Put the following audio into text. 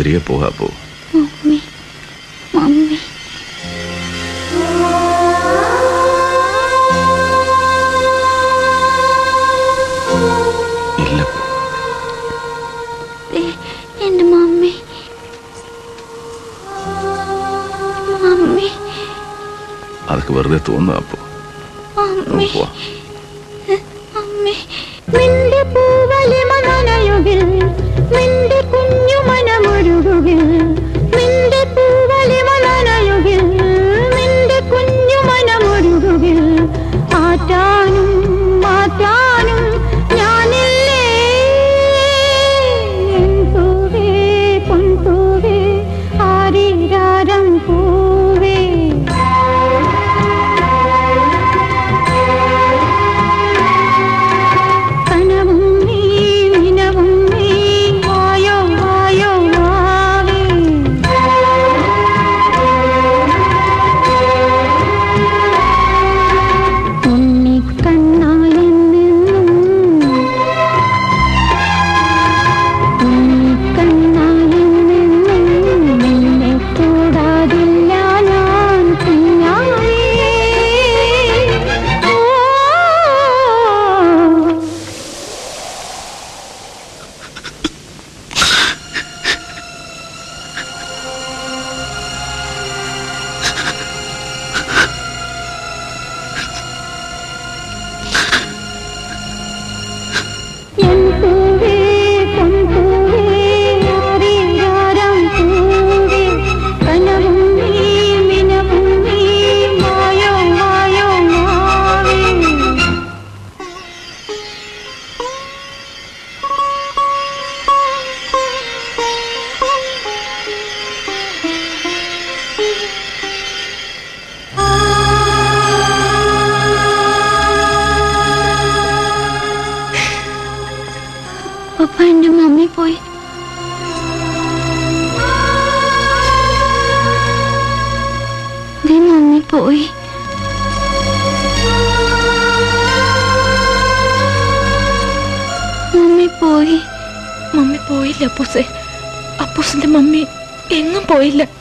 തിരികെ പോകാ പോ. ഇല്ല. എന്റെ മമ്മി. മമ്മി. അതൊക്കെ വെറുതെ തോന്നുക അപ്പോ പോവാ. പപ്പ എന്റെ മമ്മി പോയി. മമ്മി പോയി. മമ്മി പോയി. മമ്മി പോയില്ല അപ്പൂസെ. അപ്പൂസിന്റെ മമ്മി എങ്ങും പോയില്ല.